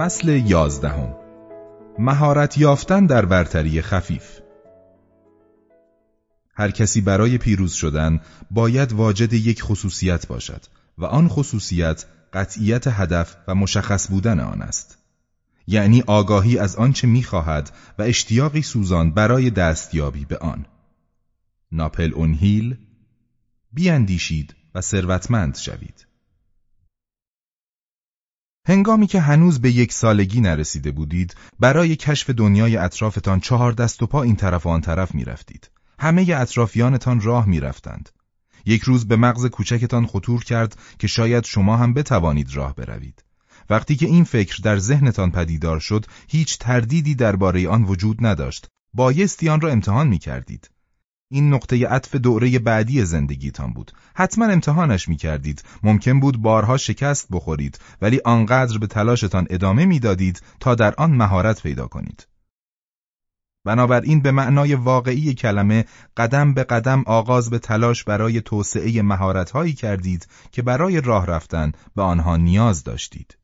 فصل یازدهم. مهارت یافتن در برتری خفیف. هر کسی برای پیروز شدن باید واجد یک خصوصیت باشد و آن خصوصیت قطعیت هدف و مشخص بودن آن است. یعنی آگاهی از آنچه می‌خواهد و اشتیاقی سوزان برای دستیابی به آن. ناپل اونهیل بیاندیشید و ثروتمند شوید. هنگامی که هنوز به یک سالگی نرسیده بودید برای کشف دنیای اطرافتان چهار دست و پا این طرف و آن طرف می رفتید. همه اطرافیانتان راه می رفتند. یک روز به مغز کوچکتان خطور کرد که شاید شما هم بتوانید راه بروید. وقتی که این فکر در ذهنتان پدیدار شد هیچ تردیدی درباره آن وجود نداشت. بایستی آن را امتحان می کردید. این نقطه عطف دوره بعدی زندگیتان بود. حتما امتحانش می کردید. ممکن بود بارها شکست بخورید ولی آنقدر به تلاشتان ادامه می‌دادید تا در آن مهارت پیدا کنید. بنابراین به معنای واقعی کلمه قدم به قدم آغاز به تلاش برای توسعه مهارتهایی کردید که برای راه رفتن به آنها نیاز داشتید.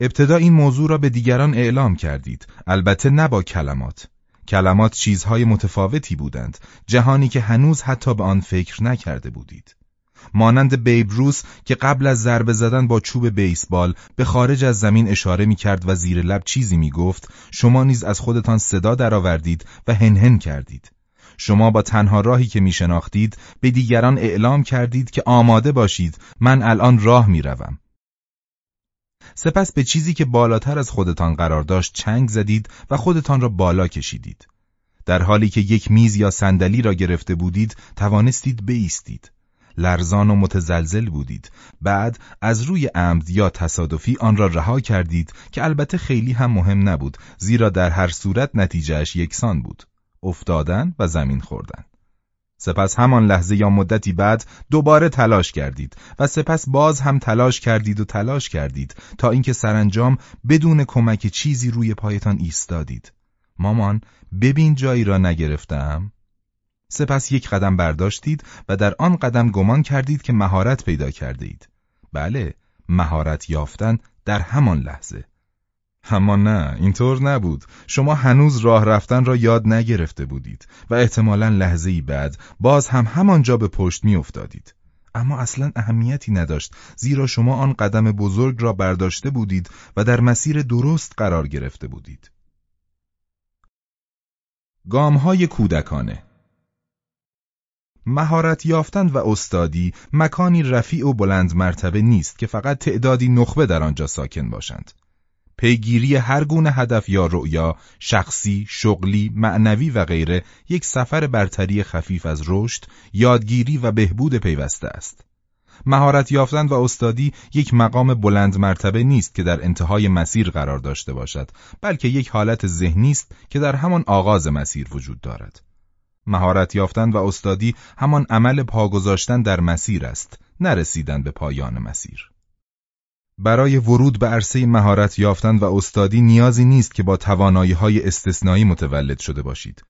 ابتدا این موضوع را به دیگران اعلام کردید، البته نه با کلمات. کلمات چیزهای متفاوتی بودند، جهانی که هنوز حتی به آن فکر نکرده بودید. مانند بیب روس که قبل از ضربه زدن با چوب بیسبال به خارج از زمین اشاره می کرد و زیر لب چیزی می گفت شما نیز از خودتان صدا درآوردید و هنهن کردید. شما با تنها راهی که می شناختید به دیگران اعلام کردید که آماده باشید من الان راه می روم. سپس به چیزی که بالاتر از خودتان قرار داشت چنگ زدید و خودتان را بالا کشیدید. در حالی که یک میز یا صندلی را گرفته بودید توانستید بایستید. لرزان و متزلزل بودید بعد از روی عمد یا تصادفی آن را رها کردید که البته خیلی هم مهم نبود زیرا در هر صورت نتیجهش یکسان بود افتادن و زمین خوردن سپس همان لحظه یا مدتی بعد دوباره تلاش کردید و سپس باز هم تلاش کردید و تلاش کردید تا اینکه سرانجام بدون کمک چیزی روی پایتان ایستادید مامان ببین جایی را نگرفتم سپس یک قدم برداشتید و در آن قدم گمان کردید که مهارت پیدا کرده اید. بله، مهارت یافتن در همان لحظه. اما نه، اینطور نبود. شما هنوز راه رفتن را یاد نگرفته بودید و احتمالا لحظه ای بعد باز هم همانجا به پشت می افتادید. اما اصلا اهمیتی نداشت زیرا شما آن قدم بزرگ را برداشته بودید و در مسیر درست قرار گرفته بودید. گام های کودکانه مهارت یافتن و استادی مکانی رفیع و بلند مرتبه نیست که فقط تعدادی نخبه در آنجا ساکن باشند. پیگیری هر گونه هدف یا رؤیا، شخصی، شغلی، معنوی و غیره یک سفر برتری خفیف از رشد، یادگیری و بهبود پیوسته است. مهارت یافتن و استادی یک مقام بلند مرتبه نیست که در انتهای مسیر قرار داشته باشد، بلکه یک حالت ذهنی است که در همان آغاز مسیر وجود دارد. مهارت یافتن و استادی همان عمل پا گذاشتن در مسیر است، نرسیدن به پایان مسیر. برای ورود به عرصه مهارت یافتن و استادی نیازی نیست که با توانایی های استثنایی متولد شده باشید.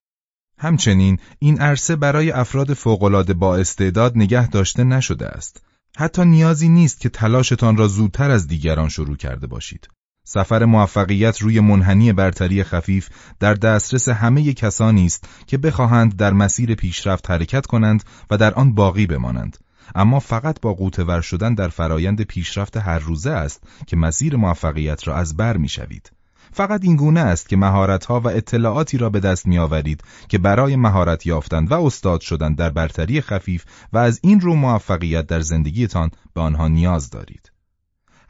همچنین این عرصه برای افراد فوقالعاده با استعداد نگه داشته نشده است. حتی نیازی نیست که تلاشتان را زودتر از دیگران شروع کرده باشید. سفر موفقیت روی منحنی برتری خفیف در دسترس همه کسانی است که بخواهند در مسیر پیشرفت حرکت کنند و در آن باقی بمانند اما فقط با قوتور شدن در فرایند پیشرفت هر روزه است که مسیر موفقیت را از بر می‌شوید فقط این گونه است که مهارت‌ها و اطلاعاتی را به دست میآورید که برای مهارت یافتن و استاد شدن در برتری خفیف و از این رو موفقیت در زندگیتان به آنها نیاز دارید.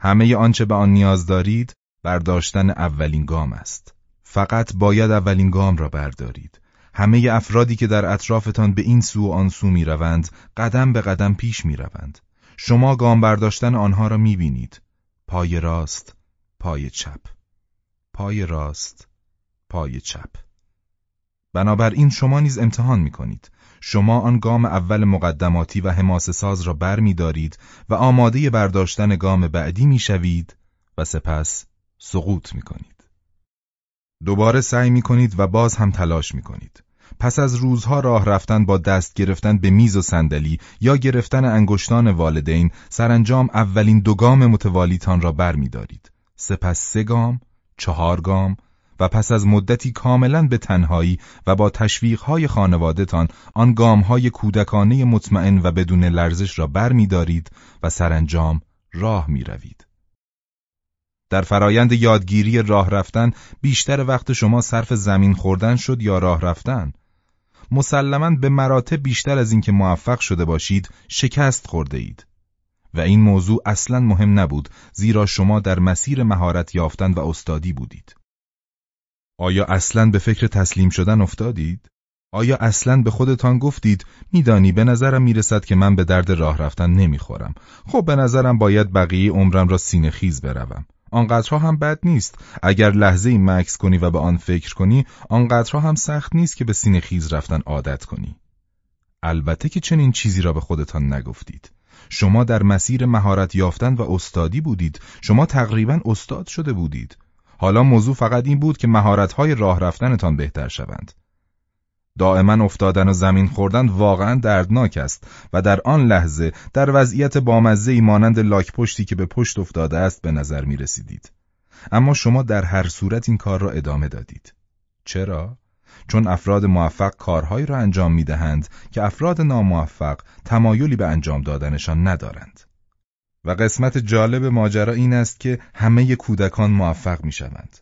همه آنچه به آن نیاز دارید برداشتن اولین گام است. فقط باید اولین گام را بردارید. همه افرادی که در اطرافتان به این سو و آن سو می روند، قدم به قدم پیش می روند. شما گام برداشتن آنها را می بینید. پای راست، پای چپ. پای راست، پای چپ. بنابراین شما نیز امتحان می کنید. شما آن گام اول مقدماتی و حماس ساز را بر می دارید و آماده برداشتن گام بعدی می شوید و سپس سقوط می کنید. دوباره سعی می کنید و باز هم تلاش می کنید. پس از روزها راه رفتن با دست گرفتن به میز و صندلی یا گرفتن انگشتان والدین سرانجام اولین دو گام متوالیتان را بر می دارید. سپس سه گام، چهار گام و پس از مدتی کاملا به تنهایی و با تشویقهای خانوادهتان آن گامهای کودکانه مطمئن و بدون لرزش را بر می دارید و سرانجام راه می روید. در فرایند یادگیری راه رفتن بیشتر وقت شما صرف زمین خوردن شد یا راه رفتن؟ مسلما به مراتب بیشتر از اینکه موفق شده باشید شکست خورده اید. و این موضوع اصلا مهم نبود زیرا شما در مسیر مهارت یافتن و استادی بودید. آیا اصلا به فکر تسلیم شدن افتادید؟ آیا اصلا به خودتان گفتید میدانی به نظرم می‌رسد که من به درد راه رفتن نمی‌خورم خب به نظرم باید بقیه عمرم را سینه خیز بروم آنقدرها هم بد نیست. اگر لحظه ای مکس کنی و به آن فکر کنی آنقدرها هم سخت نیست که به سینه خیز رفتن عادت کنی. البته که چنین چیزی را به خودتان نگفتید. شما در مسیر مهارت یافتن و استادی بودید. شما تقریبا استاد شده بودید. حالا موضوع فقط این بود که مهارت‌های راه رفتنتان بهتر شوند. دائما افتادن و زمین خوردن واقعا دردناک است و در آن لحظه در وضعیت بامزه مانند لاک پشتی که به پشت افتاده است به نظر می رسیدید. اما شما در هر صورت این کار را ادامه دادید. چرا؟ چون افراد موفق کارهایی را انجام می دهند که افراد ناموفق تمایلی به انجام دادنشان ندارند. و قسمت جالب ماجرا این است که همه کودکان موفق می شوند.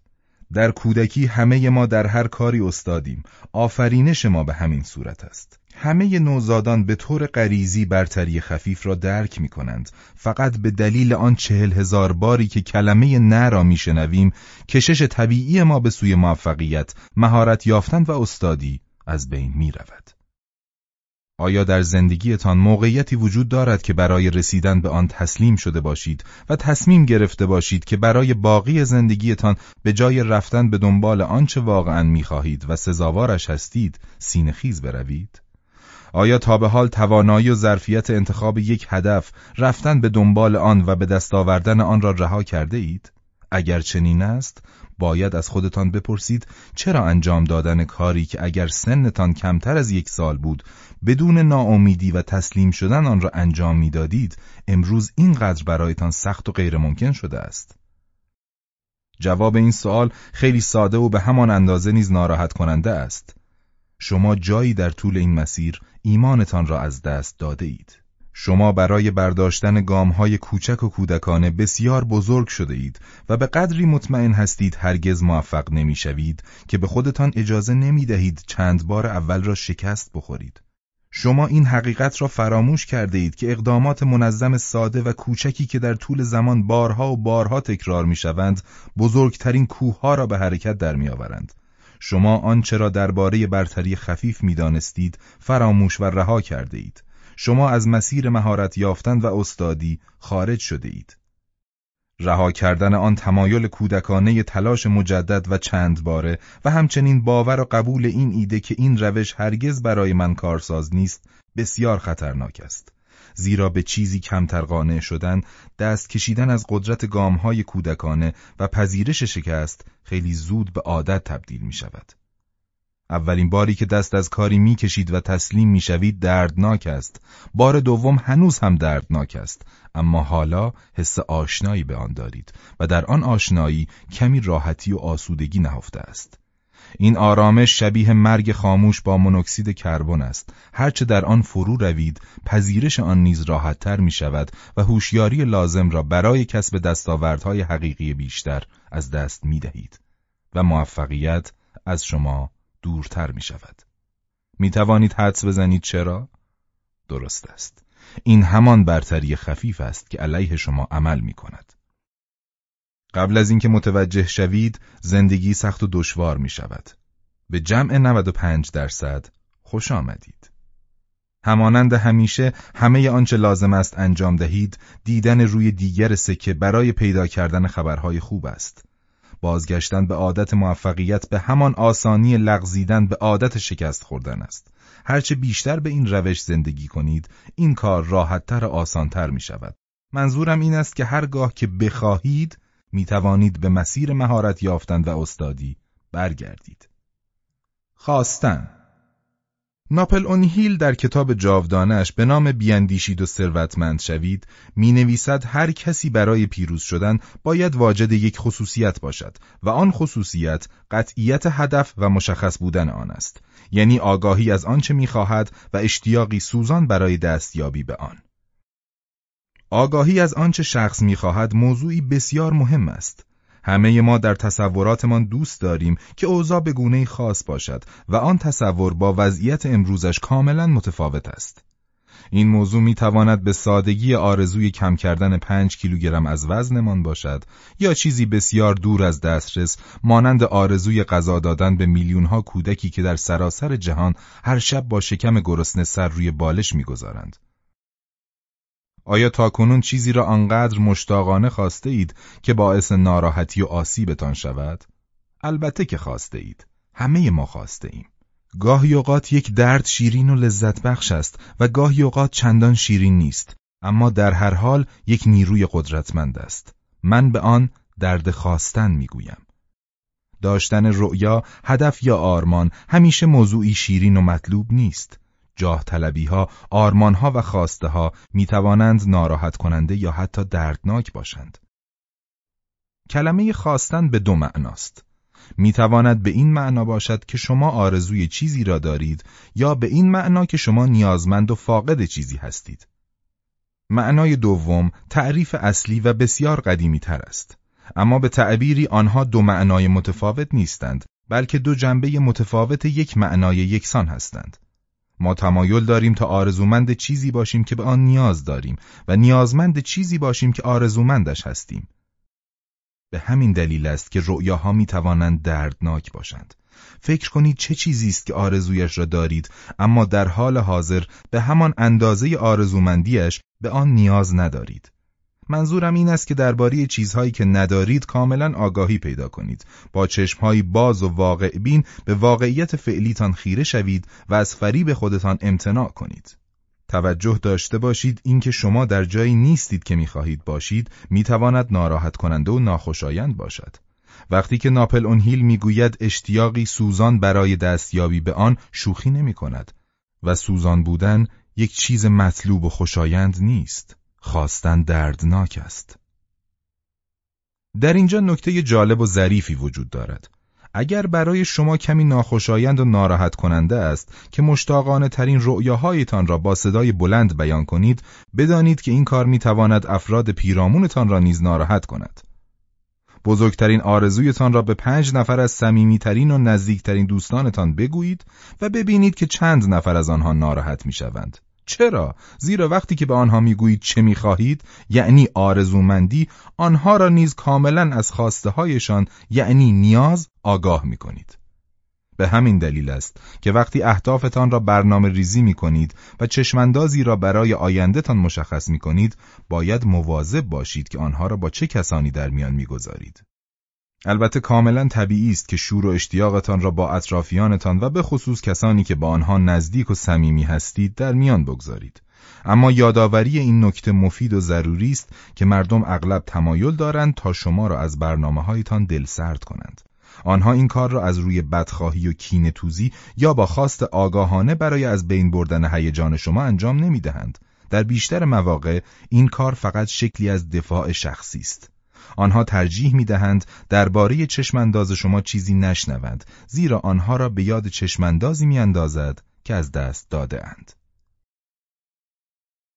در کودکی همه ما در هر کاری استادیم. آفرینش ما به همین صورت است. همه نوزادان به طور غریزی برتری خفیف را درک می کنند. فقط به دلیل آن چهل هزار باری که کلمه نه را می شنویم کشش طبیعی ما به سوی موفقیت مهارت یافتن و استادی از بین می رود. آیا در زندگیتان موقعیتی وجود دارد که برای رسیدن به آن تسلیم شده باشید و تصمیم گرفته باشید که برای باقی زندگیتان به جای رفتن به دنبال آنچه واقعا می‌خواهید و سزاوارش هستید سینخیز بروید؟ آیا تا به حال توانایی و ظرفیت انتخاب یک هدف رفتن به دنبال آن و به دست آوردن آن را رها کرده اید؟ اگر چنین است باید از خودتان بپرسید چرا انجام دادن کاری که اگر سنتان کمتر از یک سال بود بدون ناامیدی و تسلیم شدن آن را انجام می‌دادید امروز اینقدر برایتان سخت و غیر ممکن شده است؟ جواب این سوال خیلی ساده و به همان اندازه نیز ناراحت کننده است. شما جایی در طول این مسیر ایمانتان را از دست داده اید. شما برای برداشتن گامهای کوچک و کودکانه بسیار بزرگ شده اید و به قدری مطمئن هستید هرگز موفق نمی‌شوید که به خودتان اجازه نمی دهید چند بار اول را شکست بخورید. شما این حقیقت را فراموش کرده اید که اقدامات منظم ساده و کوچکی که در طول زمان بارها و بارها تکرار می شوند بزرگترین کوهها را به حرکت در می آورند. شما آنچه را درباره برتری خفیف می دانستید فراموش و رها کرده اید. شما از مسیر مهارت یافتن و استادی خارج شده اید. رها کردن آن تمایل کودکانه تلاش مجدد و چند باره و همچنین باور و قبول این ایده که این روش هرگز برای من کارساز نیست بسیار خطرناک است. زیرا به چیزی کمتر قانع شدن، دست کشیدن از قدرت گامهای کودکانه و پذیرش شکست خیلی زود به عادت تبدیل می شود. اولین باری که دست از کاری می‌کشید و تسلیم می‌شوید دردناک است. بار دوم هنوز هم دردناک است. اما حالا حس آشنایی به آن دارید و در آن آشنایی کمی راحتی و آسودگی نهفته است. این آرامش شبیه مرگ خاموش با مونوکسید کربن است. هرچه در آن فرو روید، پذیرش آن نیز راحتتر می شود و هوشیاری لازم را برای کسب دستاوردهای حقیقی بیشتر از دست می دهید. و موفقیت از شما دورتر می شود. می توانید حدس بزنید چرا؟ درست است. این همان برتری خفیف است که علیه شما عمل می کند. قبل از اینکه متوجه شوید زندگی سخت و دشوار می شود. به جمع 95 درصد خوش آمدید. همانند همیشه همه آنچه لازم است انجام دهید دیدن روی دیگر سکه برای پیدا کردن خبرهای خوب است. بازگشتن به عادت موفقیت به همان آسانی لغزیدن به عادت شکست خوردن است. هرچه بیشتر به این روش زندگی کنید، این کار راحتتر و آسانتر می شود. منظورم این است که هرگاه که بخواهید، می توانید به مسیر مهارت یافتن و استادی برگردید. خواستن ناپل اون هیل در کتاب جاودانش به نام بیاندیشید و ثروتمند شوید می نویسد هر کسی برای پیروز شدن باید واجد یک خصوصیت باشد و آن خصوصیت قطعیت هدف و مشخص بودن آن است. یعنی آگاهی از آنچه می‌خواهد و اشتیاقی سوزان برای دستیابی به آن. آگاهی از آنچه شخص می‌خواهد موضوعی بسیار مهم است. همه ما در تصوراتمان دوست داریم که اوضاع به گونه خاص باشد و آن تصور با وضعیت امروزش کاملا متفاوت است. این موضوع می تواند به سادگی آرزوی کم کردن پنج کیلوگرم از وزنمان باشد یا چیزی بسیار دور از دسترس مانند آرزوی غذا دادن به میلیونها کودکی که در سراسر جهان هر شب با شکم گرسنه سر روی بالش می‌گذارند. آیا تاکنون چیزی را آنقدر مشتاقانه خواسته اید که باعث ناراحتی و آسیبتان شود؟ البته که خواسته اید. همه ما خواسته ایم. گاهی اوقات یک درد شیرین و لذت بخش است و گاهی اوقات چندان شیرین نیست. اما در هر حال یک نیروی قدرتمند است. من به آن درد خواستن می‌گویم. داشتن رؤیا، هدف یا آرمان همیشه موضوعی شیرین و مطلوب نیست. جاه طلبی ها، آرمان ها و خواسته ها می توانند ناراحت کننده یا حتی دردناک باشند. کلمه خواستن به دو معناست. می تواند به این معنا باشد که شما آرزوی چیزی را دارید یا به این معنا که شما نیازمند و فاقد چیزی هستید. معنای دوم تعریف اصلی و بسیار قدیمی تر است. اما به تعبیری آنها دو معنای متفاوت نیستند بلکه دو جنبه متفاوت یک معنای یکسان هستند. ما تمایل داریم تا آرزومند چیزی باشیم که به آن نیاز داریم و نیازمند چیزی باشیم که آرزومندش هستیم. به همین دلیل است که رؤیاها می توانند دردناک باشند. فکر کنید چه چیزی است که آرزویش را دارید اما در حال حاضر به همان اندازه آرزومندیش به آن نیاز ندارید. منظورم این است که درباره چیزهایی که ندارید کاملا آگاهی پیدا کنید. با چشمهایی باز و واقع بین به واقعیت فعلیتان خیره شوید و از فریب خودتان امتناع کنید. توجه داشته باشید اینکه شما در جایی نیستید که می‌خواهید باشید می‌تواند ناراحت کننده و ناخوشایند باشد. وقتی که ناپل اون هیل می‌گوید اشتیاقی سوزان برای دستیابی به آن شوخی نمی کند و سوزان بودن یک چیز مطلوب و خوشایند نیست. خواستن دردناک است. در اینجا نکته جالب و ظریفی وجود دارد. اگر برای شما کمی ناخوشایند و ناراحت کننده است که مشتاقانه ترین رؤیاهایتان را با صدای بلند بیان کنید، بدانید که این کار می تواند افراد پیرامونتان را نیز ناراحت کند. بزرگترین آرزویتان را به پنج نفر از صمیمیترین و نزدیکترین دوستانتان بگویید و ببینید که چند نفر از آنها ناراحت می شوند. چرا؟ زیرا وقتی که به آنها می‌گویید چه می‌خواهید یعنی آرزومندی آنها را نیز کاملا از خواسته هایشان یعنی نیاز آگاه می‌کنید. به همین دلیل است که وقتی اهدافتان را برنامه ریزی می کنید و چشماندازی را برای آیندهتان مشخص می کنید باید مواظب باشید که آنها را با چه کسانی در میان می‌گذارید. البته کاملا طبیعی است که شور و اشتیاقتان را با اطرافیانتان و به خصوص کسانی که با آنها نزدیک و صمیمی هستید در میان بگذارید. اما یادآوری این نکته مفید و ضروری است که مردم اغلب تمایل دارند تا شما را از برنامه هایتان دل سرد کنند. آنها این کار را از روی بدخواهی و کین توزی یا با خواست آگاهانه برای از بین بردن هیجان شما انجام نمی دهند. در بیشتر مواقع این کار فقط شکلی از دفاع شخصی است. آنها ترجیح می دهند درباره چشمانداز شما چیزی نشنوند زیرا آنها را به یاد چشماندازی می اندازد که از دست داده اند.